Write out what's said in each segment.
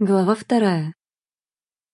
Глава вторая.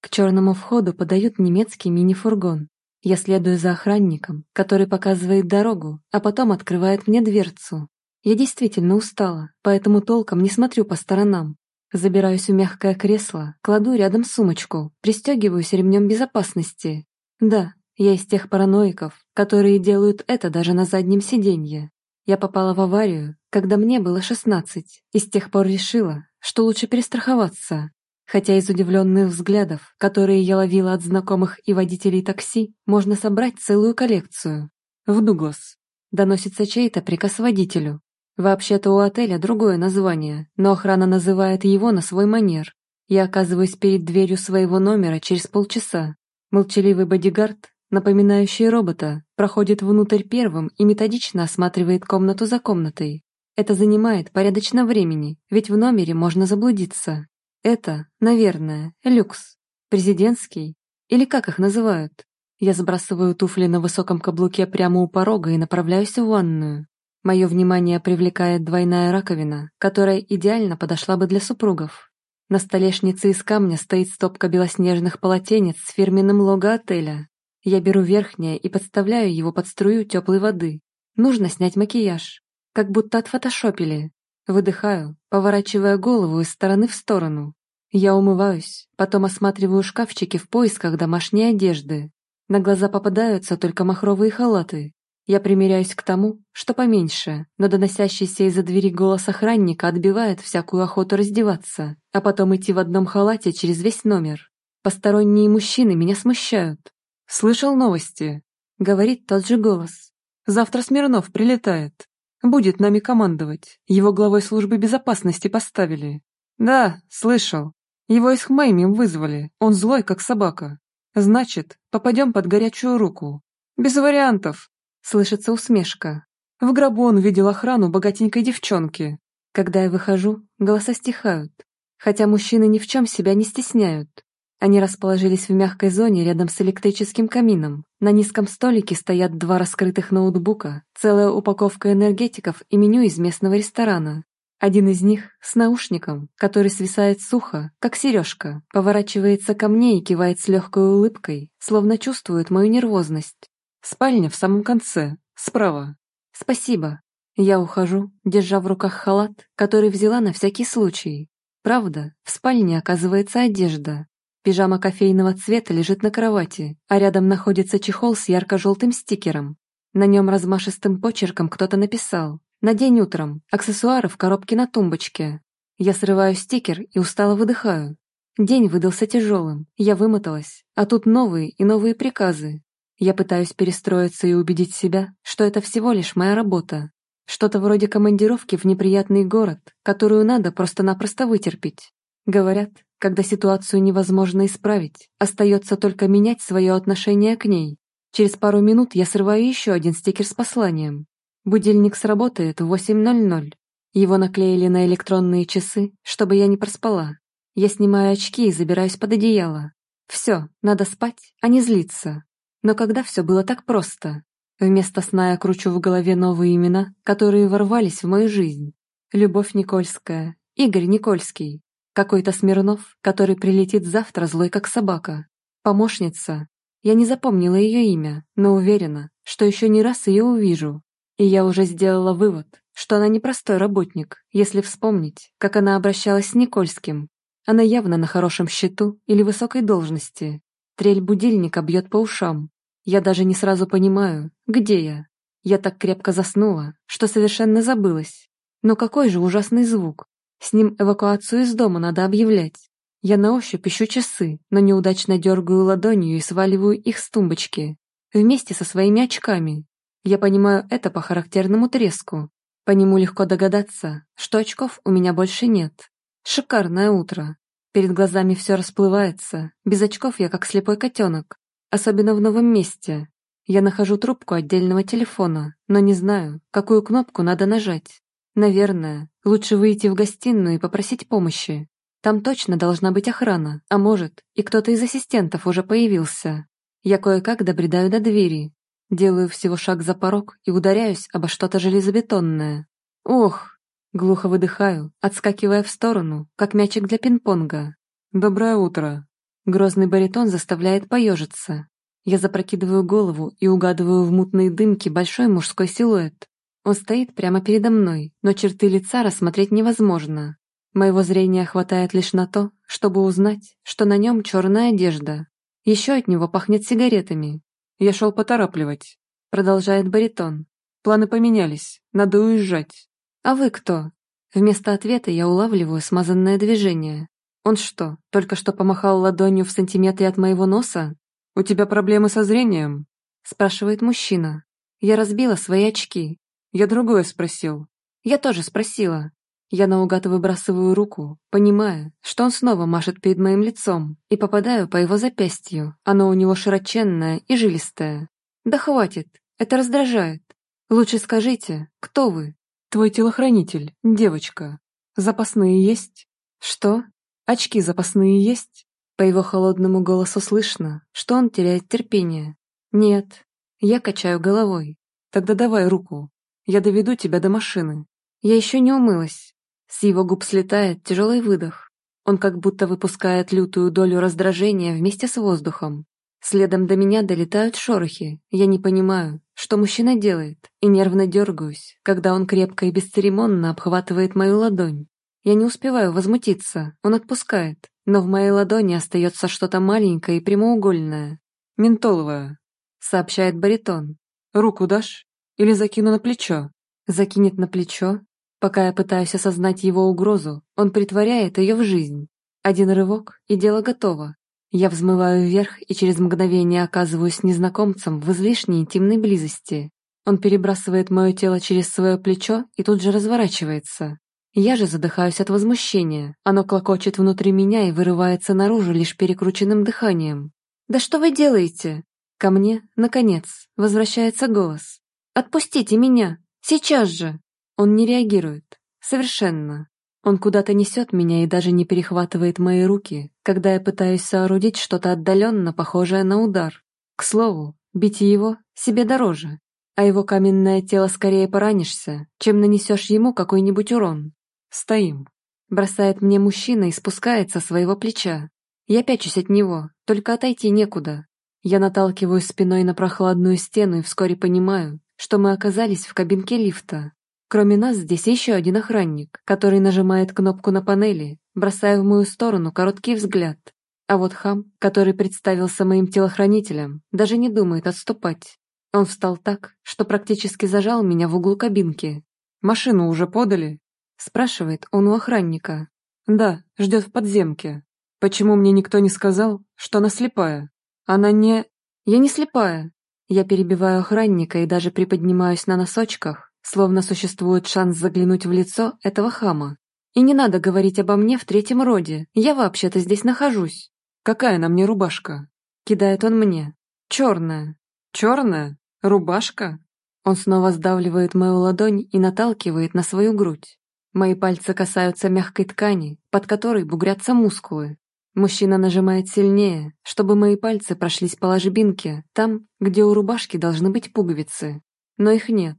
К черному входу подают немецкий мини-фургон. Я следую за охранником, который показывает дорогу, а потом открывает мне дверцу. Я действительно устала, поэтому толком не смотрю по сторонам. Забираюсь в мягкое кресло, кладу рядом сумочку, пристегиваюсь ремнем безопасности. Да, я из тех параноиков, которые делают это даже на заднем сиденье. Я попала в аварию, когда мне было 16, и с тех пор решила, что лучше перестраховаться. Хотя из удивленных взглядов, которые я ловила от знакомых и водителей такси, можно собрать целую коллекцию. В Дуглас. Доносится чей-то приказ водителю. Вообще-то у отеля другое название, но охрана называет его на свой манер. Я оказываюсь перед дверью своего номера через полчаса. Молчаливый бодигард, напоминающий робота, проходит внутрь первым и методично осматривает комнату за комнатой. Это занимает порядочно времени, ведь в номере можно заблудиться. Это, наверное, люкс. Президентский. Или как их называют? Я сбрасываю туфли на высоком каблуке прямо у порога и направляюсь в ванную. Мое внимание привлекает двойная раковина, которая идеально подошла бы для супругов. На столешнице из камня стоит стопка белоснежных полотенец с фирменным лого отеля. Я беру верхнее и подставляю его под струю теплой воды. Нужно снять макияж как будто отфотошопили. Выдыхаю, поворачивая голову из стороны в сторону. Я умываюсь, потом осматриваю шкафчики в поисках домашней одежды. На глаза попадаются только махровые халаты. Я примеряюсь к тому, что поменьше, но доносящийся из-за двери голос охранника отбивает всякую охоту раздеваться, а потом идти в одном халате через весь номер. Посторонние мужчины меня смущают. «Слышал новости?» — говорит тот же голос. «Завтра Смирнов прилетает. Будет нами командовать. Его главой службы безопасности поставили. Да, слышал. Его из Хмеймим вызвали. Он злой, как собака. Значит, попадем под горячую руку. Без вариантов. Слышится усмешка. В гробу он видел охрану богатенькой девчонки. Когда я выхожу, голоса стихают. Хотя мужчины ни в чем себя не стесняют. Они расположились в мягкой зоне рядом с электрическим камином. На низком столике стоят два раскрытых ноутбука, целая упаковка энергетиков и меню из местного ресторана. Один из них с наушником, который свисает сухо, как сережка, поворачивается ко мне и кивает с легкой улыбкой, словно чувствует мою нервозность. Спальня в самом конце, справа. Спасибо. Я ухожу, держа в руках халат, который взяла на всякий случай. Правда, в спальне оказывается одежда, Пижама кофейного цвета лежит на кровати, а рядом находится чехол с ярко-желтым стикером. На нем размашистым почерком кто-то написал «На день утром. Аксессуары в коробке на тумбочке». Я срываю стикер и устало выдыхаю. День выдался тяжелым, я вымоталась, а тут новые и новые приказы. Я пытаюсь перестроиться и убедить себя, что это всего лишь моя работа. Что-то вроде командировки в неприятный город, которую надо просто-напросто вытерпеть. Говорят, когда ситуацию невозможно исправить, остается только менять свое отношение к ней. Через пару минут я срываю еще один стикер с посланием. Будильник сработает в 8.00. Его наклеили на электронные часы, чтобы я не проспала. Я снимаю очки и забираюсь под одеяло. Все, надо спать, а не злиться. Но когда все было так просто? Вместо сна я кручу в голове новые имена, которые ворвались в мою жизнь. Любовь Никольская, Игорь Никольский, какой-то Смирнов, который прилетит завтра злой как собака. Помощница. Я не запомнила ее имя, но уверена, что еще не раз ее увижу. И я уже сделала вывод, что она не простой работник, если вспомнить, как она обращалась с Никольским. Она явно на хорошем счету или высокой должности. Трель будильника бьет по ушам. Я даже не сразу понимаю, где я. Я так крепко заснула, что совершенно забылась. Но какой же ужасный звук. С ним эвакуацию из дома надо объявлять. Я на ощупь ищу часы, но неудачно дергаю ладонью и сваливаю их с тумбочки. Вместе со своими очками. Я понимаю это по характерному треску. По нему легко догадаться, что очков у меня больше нет. Шикарное утро. Перед глазами все расплывается. Без очков я как слепой котенок. Особенно в новом месте. Я нахожу трубку отдельного телефона, но не знаю, какую кнопку надо нажать. Наверное, лучше выйти в гостиную и попросить помощи. Там точно должна быть охрана, а может, и кто-то из ассистентов уже появился. Я кое-как добредаю до двери, делаю всего шаг за порог и ударяюсь обо что-то железобетонное. Ох! Глухо выдыхаю, отскакивая в сторону, как мячик для пинг-понга. «Доброе утро!» Грозный баритон заставляет поежиться. Я запрокидываю голову и угадываю в мутной дымке большой мужской силуэт. Он стоит прямо передо мной, но черты лица рассмотреть невозможно. Моего зрения хватает лишь на то, чтобы узнать, что на нем черная одежда. Еще от него пахнет сигаретами. Я шел поторапливать. Продолжает баритон. Планы поменялись, надо уезжать. А вы кто? Вместо ответа я улавливаю смазанное движение. Он что, только что помахал ладонью в сантиметре от моего носа? «У тебя проблемы со зрением?» Спрашивает мужчина. Я разбила свои очки. Я другое спросил. Я тоже спросила. Я наугад выбрасываю руку, понимая, что он снова машет перед моим лицом, и попадаю по его запястью. Оно у него широченное и жилистое. Да хватит, это раздражает. Лучше скажите, кто вы? Твой телохранитель, девочка. Запасные есть? Что? Очки запасные есть? По его холодному голосу слышно, что он теряет терпение. Нет. Я качаю головой. Тогда давай руку. Я доведу тебя до машины. Я еще не умылась. С его губ слетает тяжелый выдох. Он как будто выпускает лютую долю раздражения вместе с воздухом. Следом до меня долетают шорохи. Я не понимаю, что мужчина делает, и нервно дергаюсь, когда он крепко и бесцеремонно обхватывает мою ладонь. Я не успеваю возмутиться, он отпускает, но в моей ладони остается что-то маленькое и прямоугольное. «Ментоловое», — сообщает баритон. «Руку дашь? Или закину на плечо?» Закинет на плечо, Пока я пытаюсь осознать его угрозу, он притворяет ее в жизнь. Один рывок, и дело готово. Я взмываю вверх и через мгновение оказываюсь незнакомцем в излишней интимной близости. Он перебрасывает мое тело через свое плечо и тут же разворачивается. Я же задыхаюсь от возмущения. Оно клокочет внутри меня и вырывается наружу лишь перекрученным дыханием. «Да что вы делаете?» Ко мне, наконец, возвращается голос. «Отпустите меня! Сейчас же!» Он не реагирует. Совершенно. Он куда-то несет меня и даже не перехватывает мои руки, когда я пытаюсь соорудить что-то отдаленно похожее на удар. К слову, бить его себе дороже, а его каменное тело скорее поранишься, чем нанесешь ему какой-нибудь урон. «Стоим», — бросает мне мужчина и спускается со своего плеча. Я пячусь от него, только отойти некуда. Я наталкиваюсь спиной на прохладную стену и вскоре понимаю, что мы оказались в кабинке лифта. Кроме нас здесь еще один охранник, который нажимает кнопку на панели, бросая в мою сторону короткий взгляд. А вот хам, который представился моим телохранителем, даже не думает отступать. Он встал так, что практически зажал меня в углу кабинки. «Машину уже подали?» Спрашивает он у охранника. «Да, ждет в подземке. Почему мне никто не сказал, что она слепая? Она не...» «Я не слепая». Я перебиваю охранника и даже приподнимаюсь на носочках, словно существует шанс заглянуть в лицо этого хама. И не надо говорить обо мне в третьем роде, я вообще-то здесь нахожусь. Какая на мне рубашка? Кидает он мне. Черная. Черная? Рубашка? Он снова сдавливает мою ладонь и наталкивает на свою грудь. Мои пальцы касаются мягкой ткани, под которой бугрятся мускулы. Мужчина нажимает сильнее, чтобы мои пальцы прошлись по ложбинке, там, где у рубашки должны быть пуговицы. Но их нет.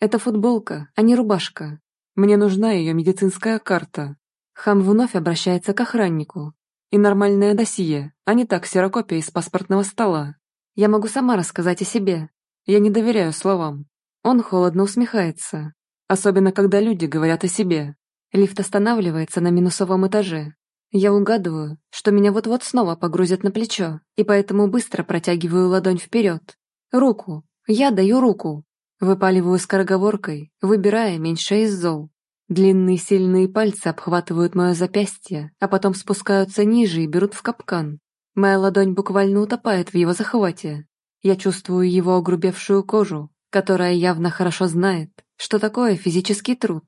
Это футболка, а не рубашка. Мне нужна ее медицинская карта. Хам вновь обращается к охраннику. И нормальное досье, а не так ксерокопия из паспортного стола. Я могу сама рассказать о себе. Я не доверяю словам. Он холодно усмехается. Особенно, когда люди говорят о себе. Лифт останавливается на минусовом этаже. Я угадываю, что меня вот-вот снова погрузят на плечо, и поэтому быстро протягиваю ладонь вперед. Руку. Я даю руку. Выпаливаю скороговоркой, выбирая меньшее из зол. Длинные сильные пальцы обхватывают мое запястье, а потом спускаются ниже и берут в капкан. Моя ладонь буквально утопает в его захвате. Я чувствую его огрубевшую кожу, которая явно хорошо знает, что такое физический труд.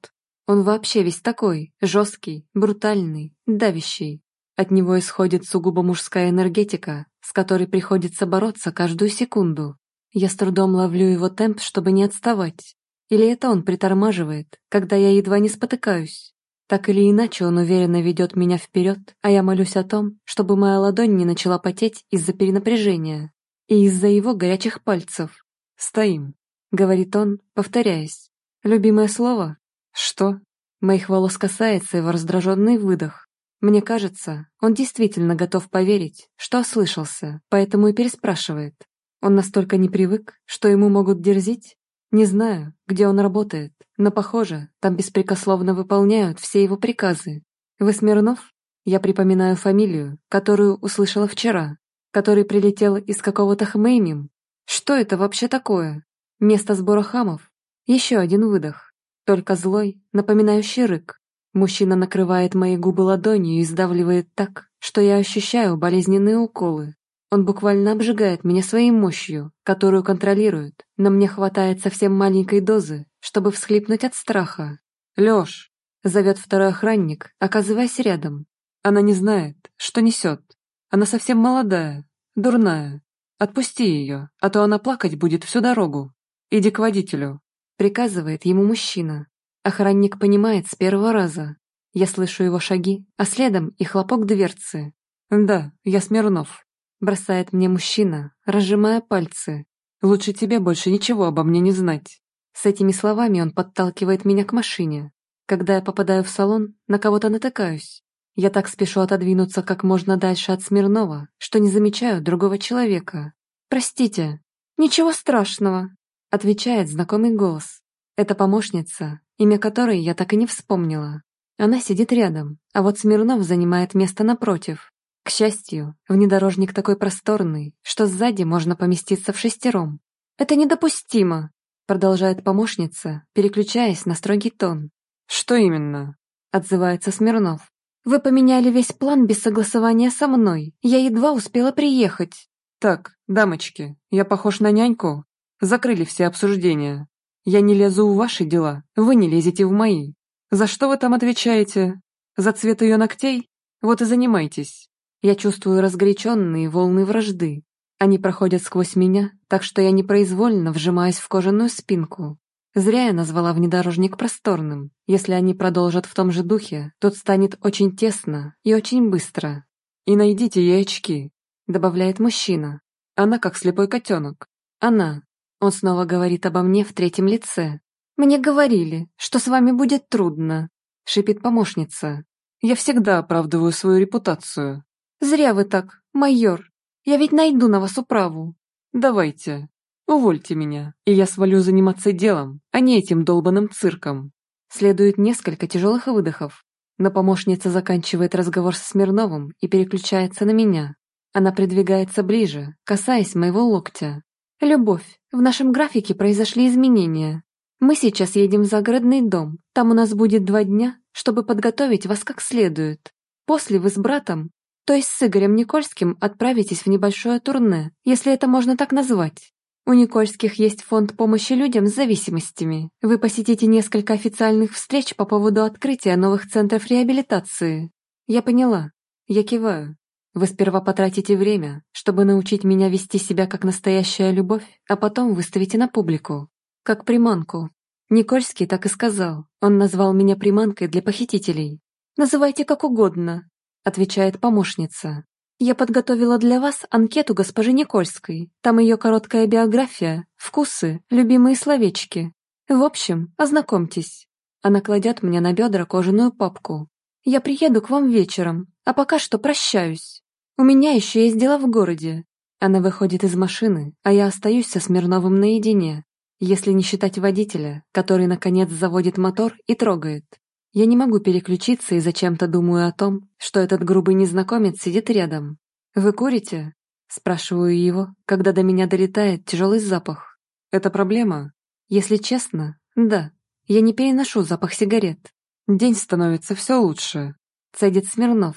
Он вообще весь такой, жесткий, брутальный, давящий. От него исходит сугубо мужская энергетика, с которой приходится бороться каждую секунду. Я с трудом ловлю его темп, чтобы не отставать. Или это он притормаживает, когда я едва не спотыкаюсь. Так или иначе он уверенно ведет меня вперед, а я молюсь о том, чтобы моя ладонь не начала потеть из-за перенапряжения и из-за его горячих пальцев. «Стоим», — говорит он, повторяясь. «Любимое слово?» «Что?» Моих волос касается его раздраженный выдох. Мне кажется, он действительно готов поверить, что ослышался, поэтому и переспрашивает. Он настолько не привык, что ему могут дерзить? Не знаю, где он работает, но, похоже, там беспрекословно выполняют все его приказы. Вы Смирнов? Я припоминаю фамилию, которую услышала вчера, который прилетел из какого-то Хмеймим. Что это вообще такое? Место сбора хамов? Еще один выдох. Только злой, напоминающий рык. Мужчина накрывает мои губы ладонью и сдавливает так, что я ощущаю болезненные уколы. Он буквально обжигает меня своей мощью, которую контролирует, но мне хватает совсем маленькой дозы, чтобы всхлипнуть от страха. «Лёш!» — зовет второй охранник, оказываясь рядом. Она не знает, что несет. Она совсем молодая, дурная. Отпусти ее, а то она плакать будет всю дорогу. Иди к водителю. Приказывает ему мужчина. Охранник понимает с первого раза. Я слышу его шаги, а следом и хлопок дверцы. «Да, я Смирнов», — бросает мне мужчина, разжимая пальцы. «Лучше тебе больше ничего обо мне не знать». С этими словами он подталкивает меня к машине. Когда я попадаю в салон, на кого-то натыкаюсь. Я так спешу отодвинуться как можно дальше от Смирнова, что не замечаю другого человека. «Простите, ничего страшного», — отвечает знакомый голос. Это помощница, имя которой я так и не вспомнила. Она сидит рядом, а вот Смирнов занимает место напротив. К счастью, внедорожник такой просторный, что сзади можно поместиться в шестером. «Это недопустимо!» продолжает помощница, переключаясь на строгий тон. «Что именно?» отзывается Смирнов. «Вы поменяли весь план без согласования со мной. Я едва успела приехать». «Так, дамочки, я похож на няньку? Закрыли все обсуждения. Я не лезу в ваши дела, вы не лезете в мои. За что вы там отвечаете? За цвет ее ногтей? Вот и занимайтесь. Я чувствую разгоряченные волны вражды. Они проходят сквозь меня, так что я непроизвольно вжимаюсь в кожаную спинку. Зря я назвала внедорожник просторным. Если они продолжат в том же духе, тут станет очень тесно и очень быстро. «И найдите ей очки», — добавляет мужчина. «Она как слепой котенок». «Она. Он снова говорит обо мне в третьем лице. «Мне говорили, что с вами будет трудно», — шипит помощница. «Я всегда оправдываю свою репутацию». «Зря вы так, майор. Я ведь найду на вас управу». «Давайте. Увольте меня, и я свалю заниматься делом, а не этим долбанным цирком». Следует несколько тяжелых выдохов, но помощница заканчивает разговор со Смирновым и переключается на меня. Она придвигается ближе, касаясь моего локтя. «Любовь, в нашем графике произошли изменения. Мы сейчас едем в загородный дом. Там у нас будет два дня, чтобы подготовить вас как следует. После вы с братом, то есть с Игорем Никольским, отправитесь в небольшое турне, если это можно так назвать. У Никольских есть фонд помощи людям с зависимостями. Вы посетите несколько официальных встреч по поводу открытия новых центров реабилитации. Я поняла. Я киваю. Вы сперва потратите время, чтобы научить меня вести себя как настоящая любовь, а потом выставите на публику. Как приманку. Никольский так и сказал. Он назвал меня приманкой для похитителей. «Называйте как угодно», — отвечает помощница. «Я подготовила для вас анкету госпожи Никольской. Там ее короткая биография, вкусы, любимые словечки. В общем, ознакомьтесь». Она кладет мне на бедра кожаную папку. «Я приеду к вам вечером, а пока что прощаюсь». У меня еще есть дела в городе. Она выходит из машины, а я остаюсь со Смирновым наедине, если не считать водителя, который, наконец, заводит мотор и трогает. Я не могу переключиться и зачем-то думаю о том, что этот грубый незнакомец сидит рядом. «Вы курите?» Спрашиваю его, когда до меня долетает тяжелый запах. «Это проблема?» Если честно, да. Я не переношу запах сигарет. День становится все лучше. Цедит Смирнов,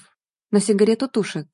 но сигарету тушит.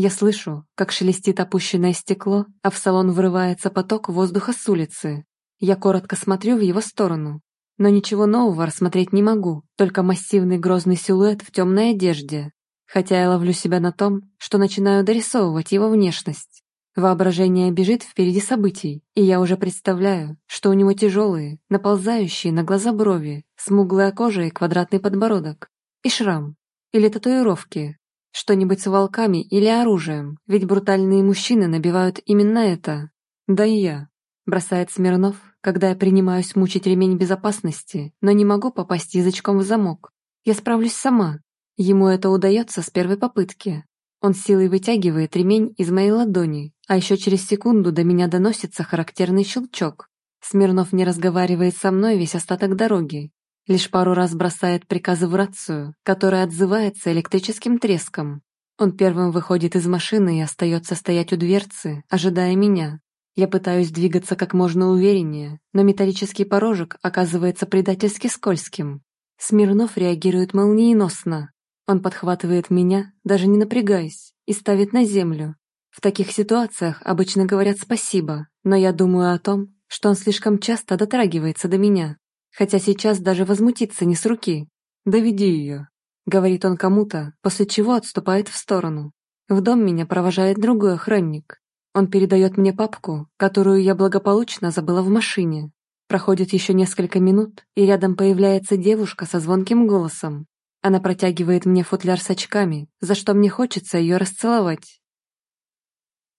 Я слышу, как шелестит опущенное стекло, а в салон вырывается поток воздуха с улицы. Я коротко смотрю в его сторону. Но ничего нового рассмотреть не могу, только массивный грозный силуэт в темной одежде. Хотя я ловлю себя на том, что начинаю дорисовывать его внешность. Воображение бежит впереди событий, и я уже представляю, что у него тяжелые, наползающие на глаза брови, смуглая кожа и квадратный подбородок. И шрам. Или татуировки, что-нибудь с волками или оружием, ведь брутальные мужчины набивают именно это. Да и я. Бросает Смирнов, когда я принимаюсь мучить ремень безопасности, но не могу попасть язычком в замок. Я справлюсь сама. Ему это удается с первой попытки. Он силой вытягивает ремень из моей ладони, а еще через секунду до меня доносится характерный щелчок. Смирнов не разговаривает со мной весь остаток дороги, лишь пару раз бросает приказы в рацию, которая отзывается электрическим треском. Он первым выходит из машины и остается стоять у дверцы, ожидая меня. Я пытаюсь двигаться как можно увереннее, но металлический порожек оказывается предательски скользким. Смирнов реагирует молниеносно. Он подхватывает меня, даже не напрягаясь, и ставит на землю. В таких ситуациях обычно говорят спасибо, но я думаю о том, что он слишком часто дотрагивается до меня. Хотя сейчас даже возмутиться не с руки. «Доведи ее», — говорит он кому-то, после чего отступает в сторону. В дом меня провожает другой охранник. Он передает мне папку, которую я благополучно забыла в машине. Проходит еще несколько минут, и рядом появляется девушка со звонким голосом. Она протягивает мне футляр с очками, за что мне хочется ее расцеловать.